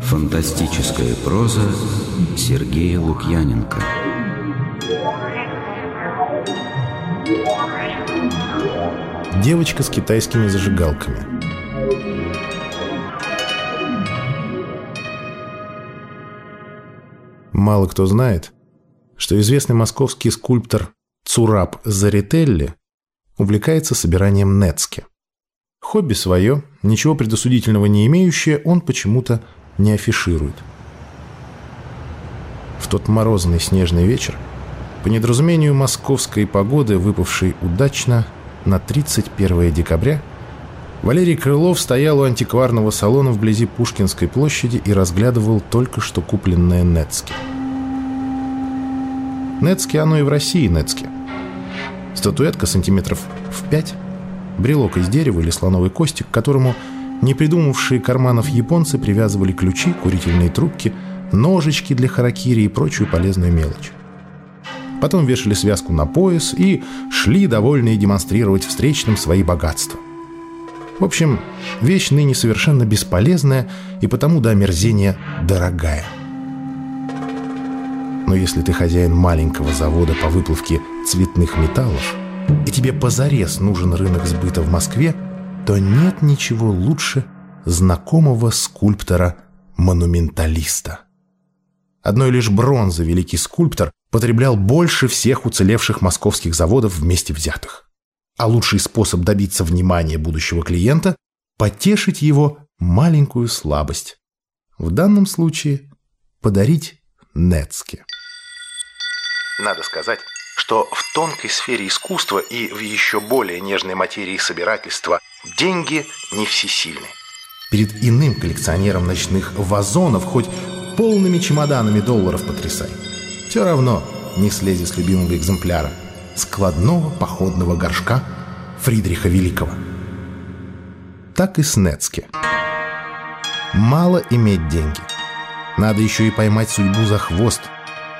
Фантастическая проза Сергея Лукьяненко. Девочка с китайскими зажигалками. Мало кто знает, что известный московский скульптор Цураб Зарителли увлекается собиранием нецки. Хобби свое, ничего предосудительного не имеющее, он почему-то не афиширует. В тот морозный снежный вечер, по недоразумению московской погоды, выпавшей удачно на 31 декабря, Валерий Крылов стоял у антикварного салона вблизи Пушкинской площади и разглядывал только что купленное Нецки. Нецки оно и в России Нецки. Статуэтка сантиметров в пять, брелок из дерева или слоновой кости, к которому не придумавшие карманов японцы привязывали ключи, курительные трубки, ножички для харакири и прочую полезную мелочь. Потом вешали связку на пояс и шли, довольные демонстрировать встречным свои богатства. В общем, вещь ныне совершенно бесполезная и потому до омерзения дорогая. Но если ты хозяин маленького завода по выплавке цветных металлов, и тебе позарез нужен рынок сбыта в Москве, то нет ничего лучше знакомого скульптора-монументалиста. Одной лишь бронзы великий скульптор потреблял больше всех уцелевших московских заводов вместе взятых. А лучший способ добиться внимания будущего клиента – потешить его маленькую слабость. В данном случае подарить Нецке. Надо сказать, что в тонкой сфере искусства и в еще более нежной материи собирательства деньги не всесильны. Перед иным коллекционером ночных вазонов хоть полными чемоданами долларов потрясай. Все равно не слези с любимого экземпляра – складного походного горшка Фридриха Великого. Так и с Нецке. Мало иметь деньги. Надо еще и поймать судьбу за хвост,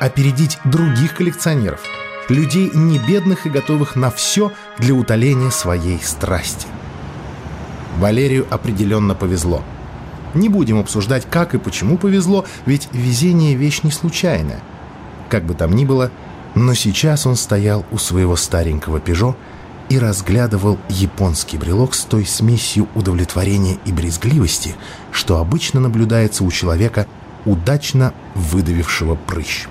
опередить других коллекционеров, людей не бедных и готовых на все для утоления своей страсти. Валерию определенно повезло. Не будем обсуждать, как и почему повезло, ведь везение – вещь не случайная. Как бы там ни было – но сейчас он стоял у своего старенького «Пежо» и разглядывал японский брелок с той смесью удовлетворения и брезгливости, что обычно наблюдается у человека, удачно выдавившего прыщ.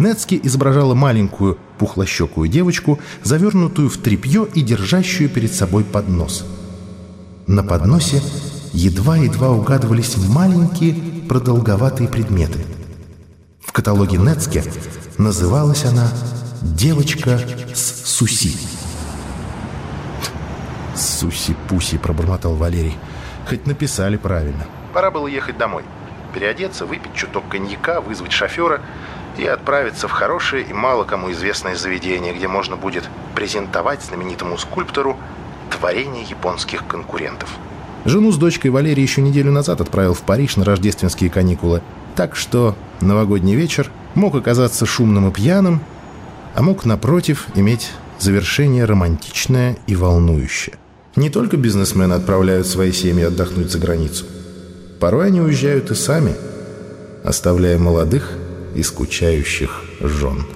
Нецки изображала маленькую пухлощекую девочку, завернутую в тряпье и держащую перед собой поднос. На подносе едва-едва угадывались маленькие продолговатые предметы. В каталоге Нецке Называлась она «Девочка с Суси». «Суси-пуси», — пробормотал Валерий. «Хоть написали правильно». Пора было ехать домой. Переодеться, выпить чуток коньяка, вызвать шофера и отправиться в хорошее и мало кому известное заведение, где можно будет презентовать знаменитому скульптору творение японских конкурентов. Жену с дочкой Валерий еще неделю назад отправил в Париж на рождественские каникулы. Так что новогодний вечер мог оказаться шумным и пьяным, а мог, напротив, иметь завершение романтичное и волнующее. Не только бизнесмены отправляют свои семьи отдохнуть за границу. Порой они уезжают и сами, оставляя молодых и скучающих жен.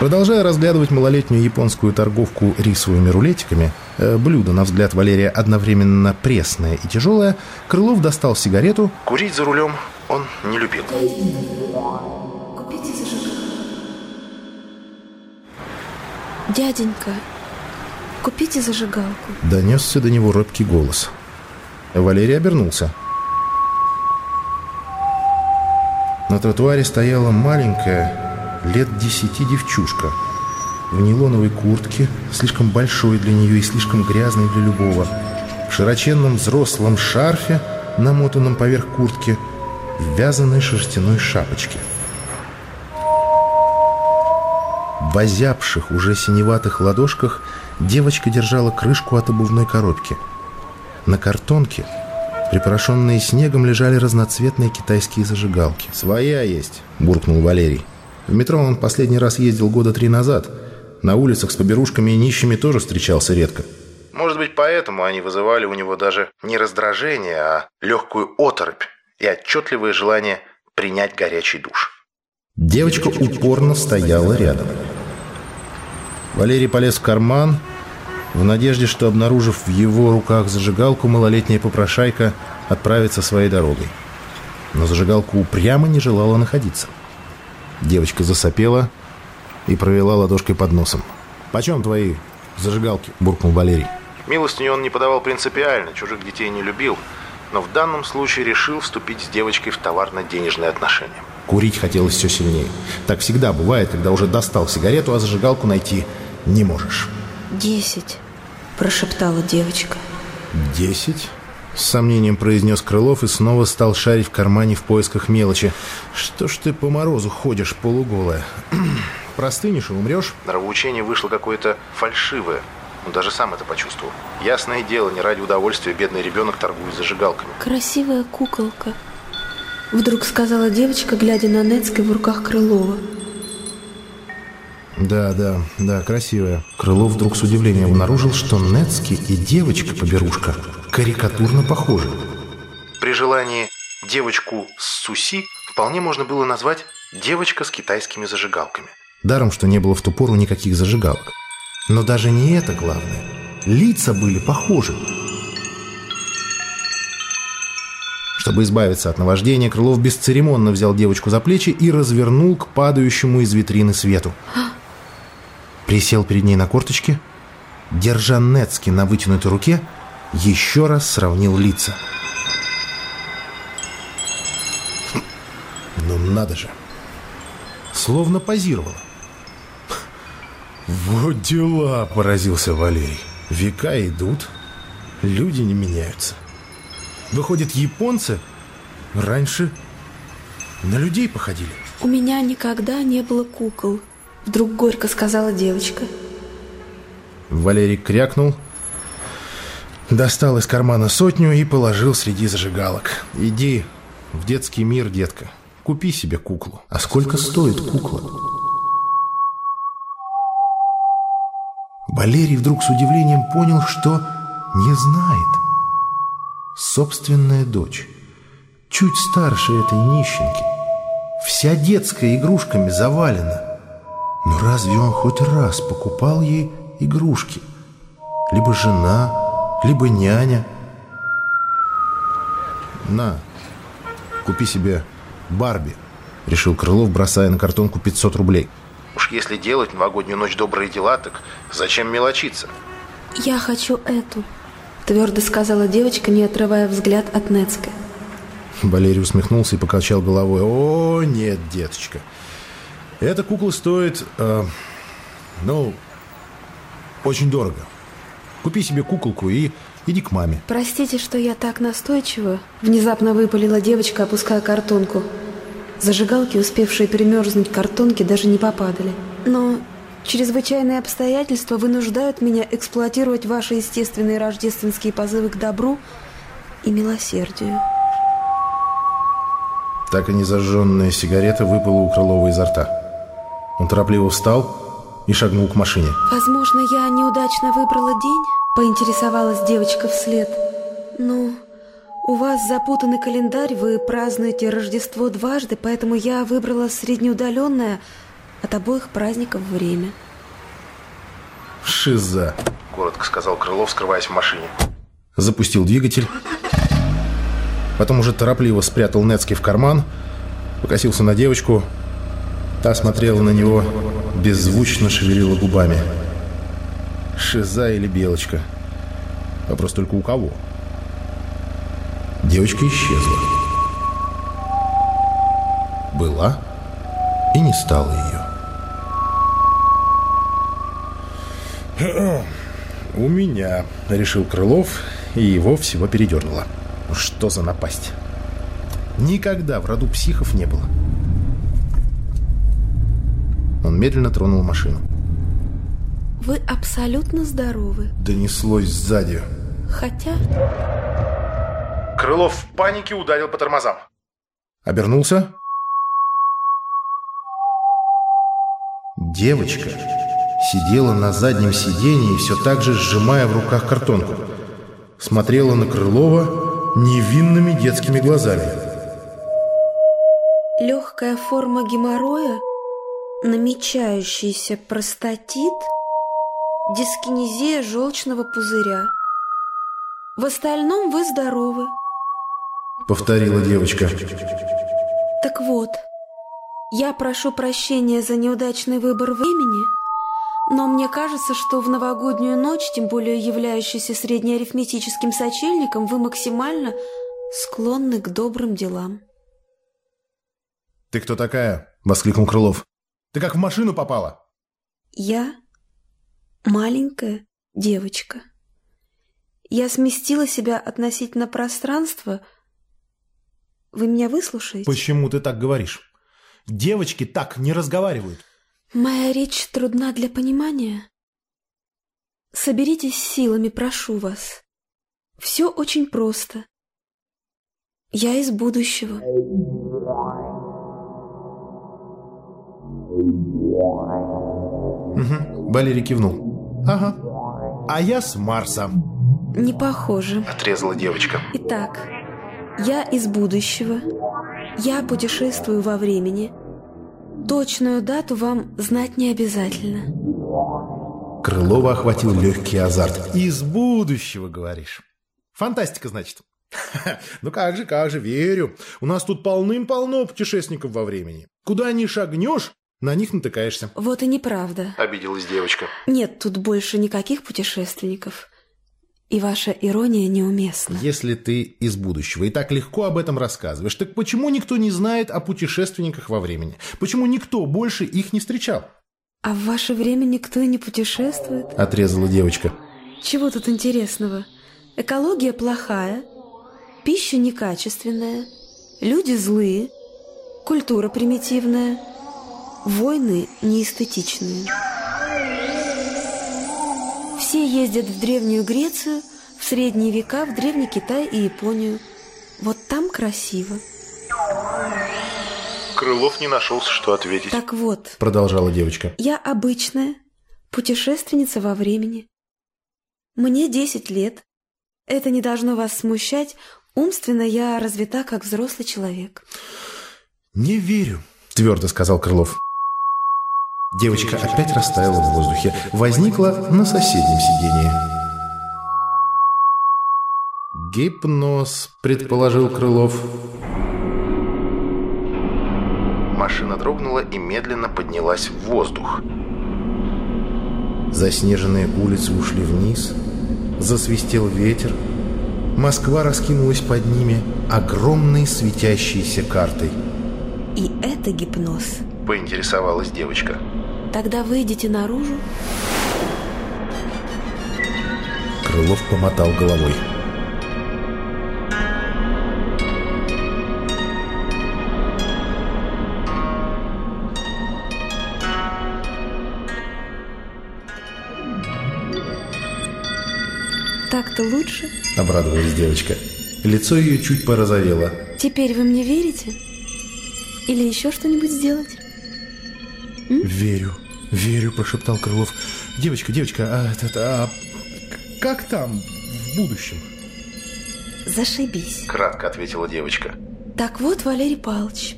Продолжая разглядывать малолетнюю японскую торговку рисовыми рулетиками, э, блюдо, на взгляд Валерия, одновременно пресное и тяжелое, Крылов достал сигарету. Курить за рулем он не любил. Дяденька, купите зажигалку. Донесся до него робкий голос. Валерий обернулся. На тротуаре стояла маленькая, лет десяти девчушка в нейлоновой куртке, слишком большой для нее и слишком грязной для любого, в широченном взрослом шарфе, намотанном поверх куртки – в вязаной шерстяной шапочке. В озябших, уже синеватых ладошках девочка держала крышку от обувной коробки. На картонке, припорошенные снегом, лежали разноцветные китайские зажигалки. «Своя есть», — буркнул Валерий. В метро он последний раз ездил года три назад, на улицах с поберушками и нищими тоже встречался редко. Может быть, поэтому они вызывали у него даже не раздражение, а легкую оторопь и отчетливое желание принять горячий душ. Девочка упорно стояла рядом. Валерий полез в карман, в надежде, что, обнаружив в его руках зажигалку, малолетняя попрошайка отправится своей дорогой. Но зажигалка упрямо не желала находиться. Девочка засопела и провела ладошкой под носом. «Почем твои зажигалки?» – буркнул Валерий. Милостыню он не подавал принципиально, чужих детей не любил, но в данном случае решил вступить с девочкой в товарно-денежные отношения. Курить хотелось все сильнее. Так всегда бывает, когда уже достал сигарету, а зажигалку найти не можешь. «Десять», – прошептала девочка. «Десять?» С сомнением произнес Крылов и снова стал шарить в кармане в поисках мелочи. «Что ж ты по морозу ходишь полуголая? Простынешь и умрешь?» Нравоучение вышло какое-то фальшивое. Он даже сам это почувствовал. Ясное дело, не ради удовольствия бедный ребенок торгует зажигалками. «Красивая куколка», – вдруг сказала девочка, глядя на Нецкой в руках Крылова. Да, да, да, красивая. Крылов вдруг с удивлением обнаружил, что Нецкий и девочка-поберушка карикатурно похожи. При желании девочку с Суси вполне можно было назвать девочка с китайскими зажигалками. Даром, что не было в ту пору никаких зажигалок. Но даже не это главное. Лица были похожи. Чтобы избавиться от наваждения, Крылов бесцеремонно взял девочку за плечи и развернул к падающему из витрины свету. Присел перед ней на корточки, держа Нецки на вытянутой руке, еще раз сравнил лица. Ну надо же. Словно позировала. Вот дела, поразился Валерий. Века идут, люди не меняются. Выходит, японцы раньше на людей походили. «У меня никогда не было кукол», – вдруг горько сказала девочка. Валерий крякнул, достал из кармана сотню и положил среди зажигалок. «Иди в детский мир, детка, купи себе куклу». «А сколько стоит кукла?» Валерий вдруг с удивлением понял, что не знает. Собственная дочь, чуть старше этой нищенки, вся детская игрушками завалена. Но разве он хоть раз покупал ей игрушки? Либо жена, либо няня. «На, купи себе Барби», — решил Крылов, бросая на картонку 500 рублей. Уж если делать новогоднюю ночь добрые дела, так зачем мелочиться? «Я хочу эту», – твердо сказала девочка, не отрывая взгляд от Нецка. Валерий усмехнулся и покачал головой. «О, нет, деточка. Эта кукла стоит, э, ну, очень дорого. Купи себе куколку и иди к маме». «Простите, что я так настойчива», – внезапно выпалила девочка, опуская картонку. Зажигалки, успевшие перемерзнуть картонки, даже не попадали. Но чрезвычайные обстоятельства вынуждают меня эксплуатировать ваши естественные рождественские позывы к добру и милосердию. Так и незажженная сигарета выпала у Крылова изо рта. Он торопливо встал и шагнул к машине. «Возможно, я неудачно выбрала день?» – поинтересовалась девочка вслед. «Ну, у вас запутанный календарь, вы празднуете Рождество дважды, поэтому я выбрала среднеудаленное от обоих праздников время». «Шиза!» – коротко сказал Крылов, скрываясь в машине. Запустил двигатель. Потом уже торопливо спрятал Нецки в карман, покосился на девочку. Та смотрела на него, беззвучно шевелила губами. Шиза или белочка? Вопрос только у кого? Девочка исчезла. Была и не стало ее. «У меня», — решил Крылов, и его всего передернуло. Что за напасть? Никогда в роду психов не было. Он медленно тронул машину. Вы абсолютно здоровы. Донеслось сзади. Хотя... Крылов в панике ударил по тормозам. Обернулся. Девочка сидела на заднем сидении, все так же сжимая в руках картонку. Смотрела на Крылова невинными детскими глазами. Легкая форма геморроя, намечающийся простатит, дискинезия желчного пузыря. В остальном вы здоровы. Повторила девочка. Так вот, я прошу прощения за неудачный выбор времени, но мне кажется, что в новогоднюю ночь, тем более являющейся среднеарифметическим сочельником, вы максимально склонны к добрым делам. «Ты кто такая?» — воскликнул Крылов. «Ты как в машину попала?» «Я маленькая девочка. Я сместила себя относительно пространства. Вы меня выслушаете?» «Почему ты так говоришь? Девочки так не разговаривают». Моя речь трудна для понимания. Соберитесь силами, прошу вас. Все очень просто. Я из будущего. Угу. Валерий кивнул. Ага. А я с Марса. Не похоже. Отрезала девочка. Итак, я из будущего. Я путешествую во времени. Точную дату вам знать не обязательно. Крылова охватил легкий азарт. «Из будущего, говоришь?» «Фантастика, значит?» «Ну как же, как же, верю. У нас тут полным-полно путешественников во времени. Куда ни шагнешь, на них натыкаешься». Вот и неправда. Обиделась девочка. Нет тут больше никаких путешественников. И ваша ирония неуместна. Если ты из будущего и так легко об этом рассказываешь, так почему никто не знает о путешественниках во времени? Почему никто больше их не встречал? А в ваше время никто и не путешествует? Отрезала девочка. Чего тут интересного? Экология плохая, пища некачественная, люди злые, культура примитивная, войны неэстетичные. Все ездят в Древнюю Грецию, в Средние века, в Древний Китай и Японию. Вот там красиво. Крылов не нашелся, что ответить. Так вот, Продолжала девочка. я обычная путешественница во времени. Мне 10 лет. Это не должно вас смущать. Умственно я развита, как взрослый человек. «Не верю», — твердо сказал Крылов. Девочка опять растаяла в воздухе, возникла на соседнем сиденье. «Гипноз», — предположил Крылов. Машина дрогнула и медленно поднялась в воздух. Заснеженные улицы ушли вниз, засвистел ветер. Москва раскинулась под ними огромной светящейся картой. И это гипноз. Поинтересовалась девочка. Тогда выйдите наружу. Крылов помотал головой. Так-то лучше. Обрадовалась девочка. Лицо ее чуть порозовело. Теперь вы мне верите? Или еще что-нибудь сделать? «Верю, верю», – прошептал Крылов. «Девочка, девочка, а, это, а к- как там в будущем?» Зашибись. Кратко ответила девочка. Так вот, Валерий Павлович,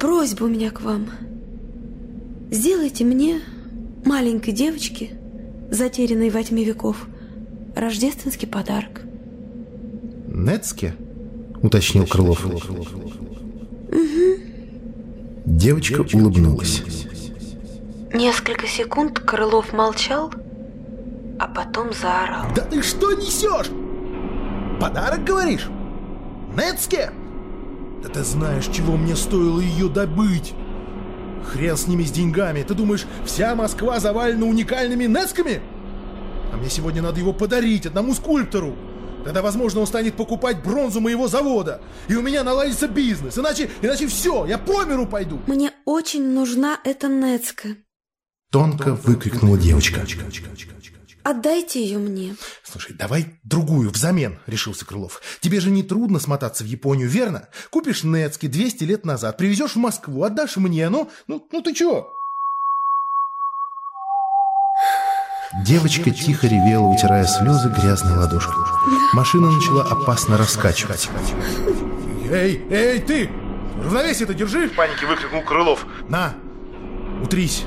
просьба у меня к вам. Сделайте мне, маленькой девочке, затерянной во тьме веков, рождественский подарок. «Нецке?» – уточнил Крылов. Девочка улыбнулась. Несколько секунд Крылов молчал, а потом заорал. «Да ты что несешь? Подарок, говоришь? Нецке? Да ты знаешь, чего мне стоило ее добыть? Хрен с ними с деньгами. Ты думаешь, вся Москва завалена уникальными Нецками? А мне сегодня надо его подарить одному скульптору. Тогда, возможно, он станет покупать бронзу моего завода. И у меня наладится бизнес. Иначе, иначе все, я по миру пойду. Мне очень нужна эта Нецка. Тонко выкрикнула девочка. Отдайте ее мне. Слушай, давай другую взамен, решился Крылов. Тебе же не трудно смотаться в Японию, верно? Купишь Нецки 200 лет назад, привезешь в Москву, отдашь мне, ну, ну, ну ты чего? Девочка тихо ревела, утирая слезы грязной ладошкой. Машина начала опасно раскачиваться. «Эй, эй, ты! Равновесие-то держи!» В панике выкрикнул Крылов. «На, утрись!»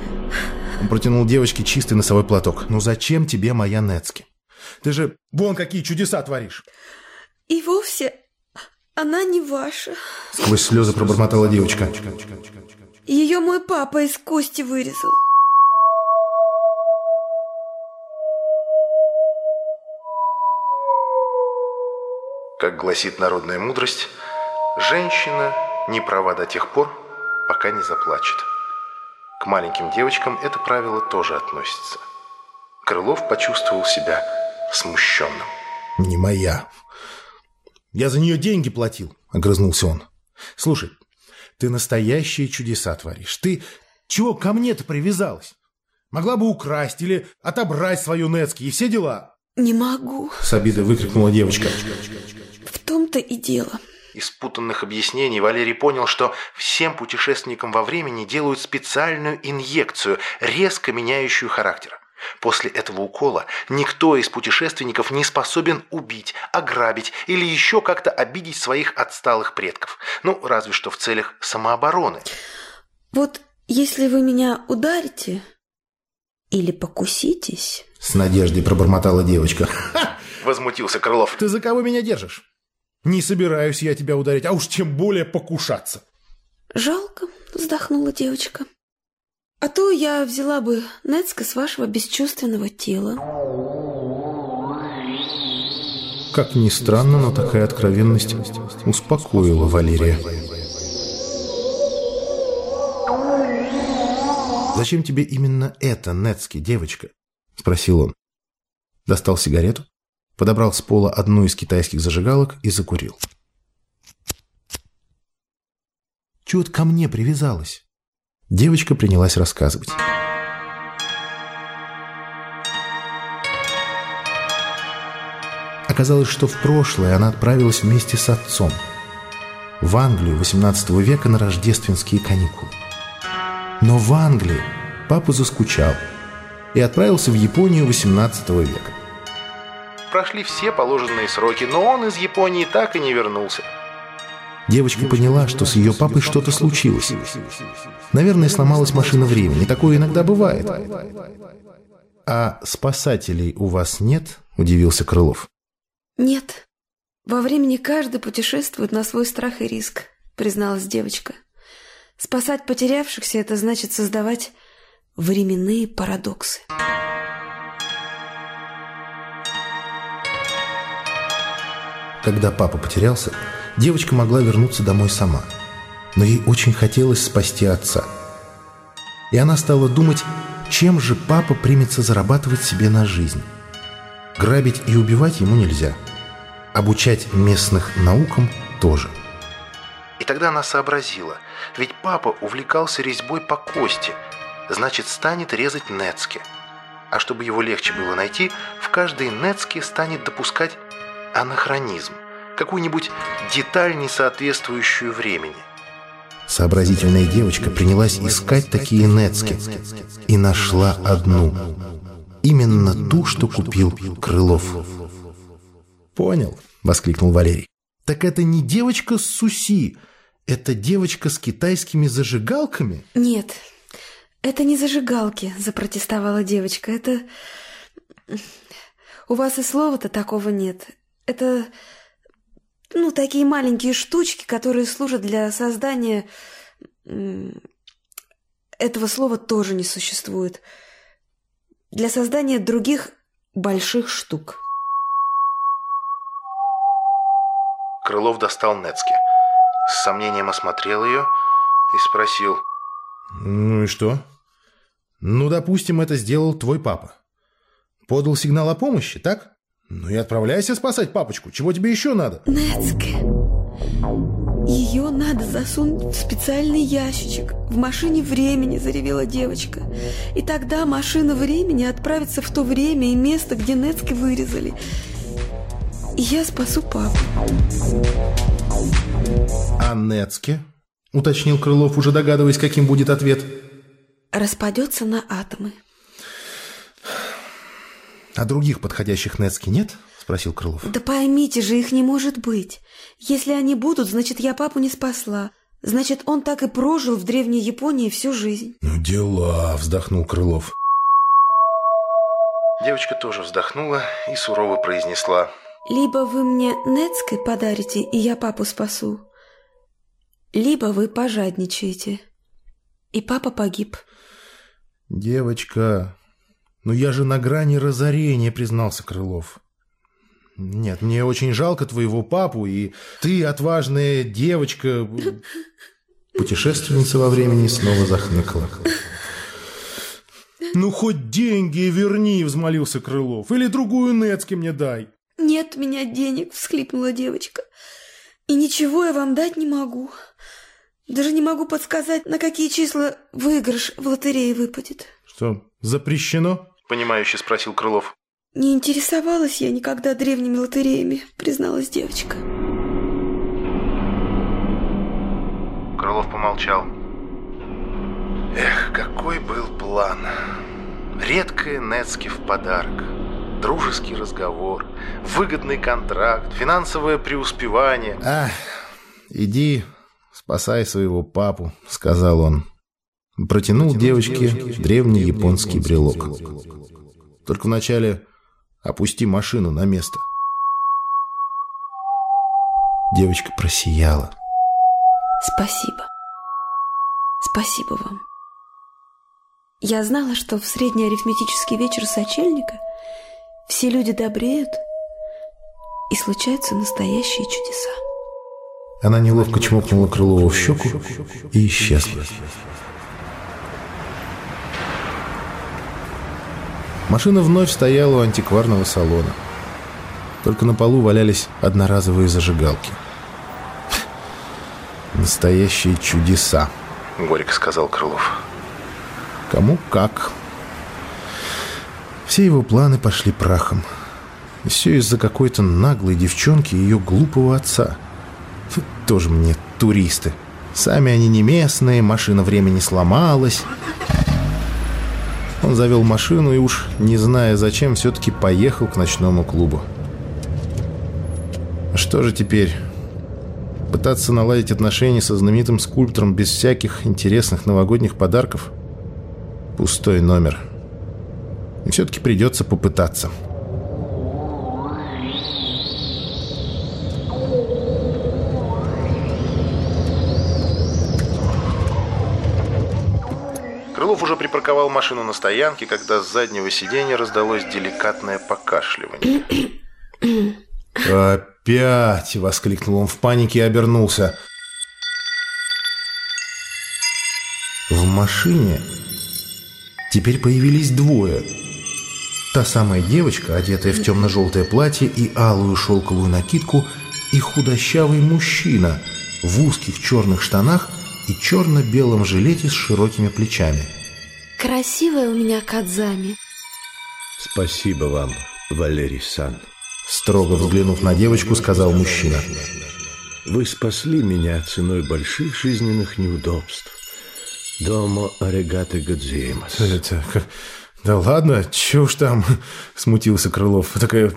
Он протянул девочке чистый носовой платок. «Ну зачем тебе моя Нецки? Ты же вон какие чудеса творишь!» И вовсе она не ваша. Сквозь слезы пробормотала девочка. Ее мой папа из кости вырезал. Как гласит народная мудрость, женщина не права до тех пор, пока не заплачет. К маленьким девочкам это правило тоже относится. Крылов почувствовал себя смущенным. «Не моя. Я за нее деньги платил», — огрызнулся он. «Слушай, ты настоящие чудеса творишь. Ты чего ко мне-то привязалась? Могла бы украсть или отобрать свою Нецки и все дела». Не могу. С обидой выкрикнула девочка. В том-то и дело. Из путанных объяснений Валерий понял, что всем путешественникам во времени делают специальную инъекцию, резко меняющую характер. После этого укола никто из путешественников не способен убить, ограбить или еще как-то обидеть своих отсталых предков. Ну, разве что в целях самообороны. Вот если вы меня ударите или покуситесь... С надеждой пробормотала девочка. Возмутился Крылов. Ты за кого меня держишь? Не собираюсь я тебя ударить, а уж тем более покушаться. Жалко, вздохнула девочка. А то я взяла бы Нецка с вашего бесчувственного тела. Как ни странно, но такая откровенность успокоила Валерия. «Зачем тебе именно это, Нецки, девочка?» – спросил он. Достал сигарету, подобрал с пола одну из китайских зажигалок и закурил. «Чего ты ко мне привязалась?» Девочка принялась рассказывать. Оказалось, что в прошлое она отправилась вместе с отцом в Англию XVIII века на рождественские каникулы. Но в Англии папа заскучал и отправился в Японию XVIII века. Прошли все положенные сроки, но он из Японии так и не вернулся. Девочка поняла, что с ее папой что-то случилось. Наверное, сломалась машина времени. Такое иногда бывает. «А спасателей у вас нет?» – удивился Крылов. Нет. Во времени каждый путешествует на свой страх и риск, призналась девочка. Спасать потерявшихся – это значит создавать временные парадоксы. Когда папа потерялся, девочка могла вернуться домой сама. Но ей очень хотелось спасти отца. И она стала думать, чем же папа примется зарабатывать себе на жизнь. Грабить и убивать ему нельзя. Обучать местных наукам тоже. И тогда она сообразила, ведь папа увлекался резьбой по кости, значит, станет резать нецки. А чтобы его легче было найти, в каждой нецке станет допускать анахронизм, какую-нибудь деталь, не соответствующую времени. Сообразительная девочка принялась искать такие нецки и нашла одну. Именно ту, что купил Крылов. «Понял», — воскликнул Валерий. «Так это не девочка с Суси, это девочка с китайскими зажигалками?» Нет, это не зажигалки, запротестовала девочка. Это... У вас и слова-то такого нет. Это... Ну, такие маленькие штучки, которые служат для создания... Этого слова тоже не существует. Для создания других больших штук. Крылов достал Нецки. С сомнением осмотрел ее и спросил. «Ну и что?» «Ну, допустим, это сделал твой папа. Подал сигнал о помощи, так? Ну и отправляйся спасать папочку. Чего тебе еще надо?» Нецке. Ее надо засунуть в специальный ящичек. В машине времени, заревела девочка. И тогда машина времени отправится в то время и место, где Нецке вырезали. И я спасу папу. «А Нецке?» — уточнил Крылов, уже догадываясь, каким будет ответ. Распадется на атомы. А других подходящих Нецки нет? Спросил Крылов. Да поймите же, их не может быть. Если они будут, значит, я папу не спасла. Значит, он так и прожил в Древней Японии всю жизнь. Ну, дела, вздохнул Крылов. Девочка тоже вздохнула и сурово произнесла. Либо вы мне Нецкой подарите, и я папу спасу, либо вы пожадничаете, и папа погиб. Девочка, ну я же на грани разорения, признался Крылов. Нет, мне очень жалко твоего папу, и ты, отважная девочка... Путешественница во времени снова захныкала. «Ну, хоть деньги верни!» – взмолился Крылов. «Или другую Нецки мне дай!» «Нет у меня денег!» – всхлипнула девочка. «И ничего я вам дать не могу. Даже не могу подсказать, на какие числа выигрыш в лотерее выпадет». «Что, запрещено?» – понимающе спросил Крылов. «Не интересовалась я никогда древними лотереями», – призналась девочка. Крылов помолчал. Эх, какой был план. Редкое Нецки в подарок. Дружеский разговор, выгодный контракт, финансовое преуспевание. «Ах, иди, спасай своего папу», — сказал он. Протянул девочке древний японский брелок. Только вначале опусти машину на место. Девочка просияла. Спасибо. Спасибо вам. Я знала, что в средний арифметический вечер сочельника все люди добреют, и случаются настоящие чудеса. Она неловко чмокнула Крылова в щеку и исчезла. Машина вновь стояла у антикварного салона. Только на полу валялись одноразовые зажигалки. Настоящие чудеса, горько сказал Крылов. Кому как. Все его планы пошли прахом. Все из-за какой-то наглой девчонки и ее глупого отца. Тоже мне туристы. Сами они не местные, машина времени сломалась. Он завел машину и уж, не зная зачем, все-таки поехал к ночному клубу. Что же теперь? Пытаться наладить отношения со знаменитым скульптором без всяких интересных новогодних подарков? Пустой номер. И все-таки придется попытаться. Крылов уже припарковал машину на стоянке, когда с заднего сиденья раздалось деликатное покашливание. «Опять!» — воскликнул он в панике и обернулся. В машине теперь появились двое. Та самая девочка, одетая в темно-желтое платье и алую шелковую накидку, и худощавый мужчина в узких черных штанах и черно-белом жилете с широкими плечами. Красивая у меня Кадзами. Спасибо вам, Валерий Сан. Строго взглянув на девочку, сказал мужчина. Вы спасли меня ценой больших жизненных неудобств. Домо арегаты гадзиемас. Это, да ладно, чё уж там, смутился Крылов. Такая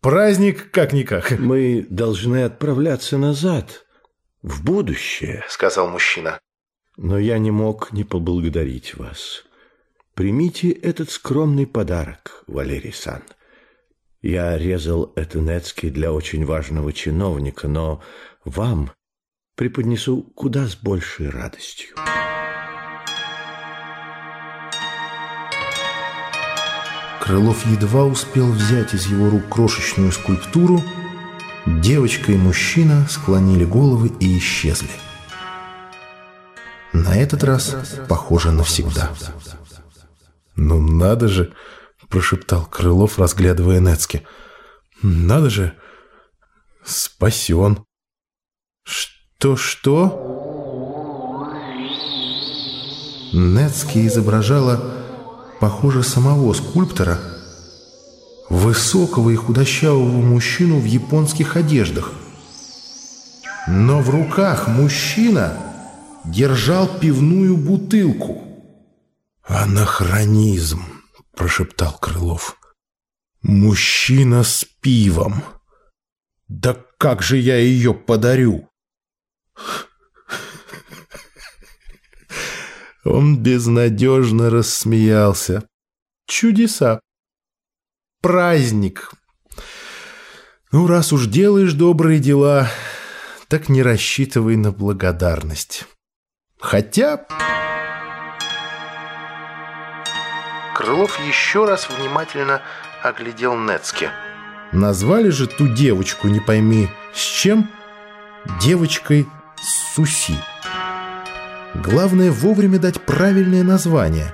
праздник как-никак. Мы должны отправляться назад, в будущее, сказал мужчина. Но я не мог не поблагодарить вас. Примите этот скромный подарок, Валерий Сан. Я резал Этенецкий для очень важного чиновника, но вам преподнесу куда с большей радостью. Крылов едва успел взять из его рук крошечную скульптуру. Девочка и мужчина склонили головы и исчезли. На этот раз, похоже, навсегда. «Ну надо же!» – прошептал Крылов, разглядывая Нецки. «Надо же! Спасен!» «Что-что?» Нецки изображала похоже, самого скульптора, высокого и худощавого мужчину в японских одеждах. Но в руках мужчина держал пивную бутылку. «Анахронизм!» – прошептал Крылов. Мужчина с пивом. Да как же я ее подарю? Он безнадежно рассмеялся. Чудеса. Праздник. Ну, раз уж делаешь добрые дела, так не рассчитывай на благодарность. Хотя... Крылов еще раз внимательно оглядел Нецки. Назвали же ту девочку, не пойми, с чем? Девочкой Суси. Главное вовремя дать правильное название.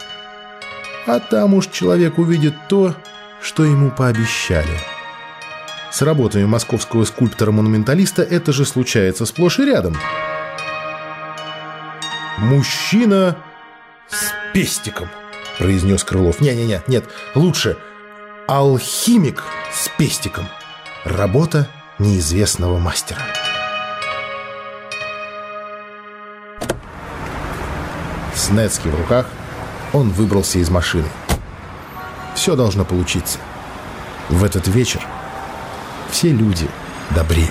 А там уж человек увидит то, что ему пообещали. С работами московского скульптора-монументалиста это же случается сплошь и рядом. «Мужчина с пестиком», — произнес Крылов. «Не-не-не, нет, лучше алхимик с пестиком. Работа неизвестного мастера». С Нецки в руках он выбрался из машины. Все должно получиться. В этот вечер все люди добреют.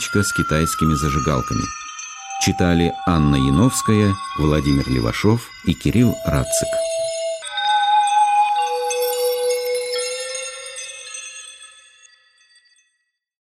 Девочка с китайскими зажигалками. Читали Анна Яновская, Владимир Левашов и Кирилл Рацик.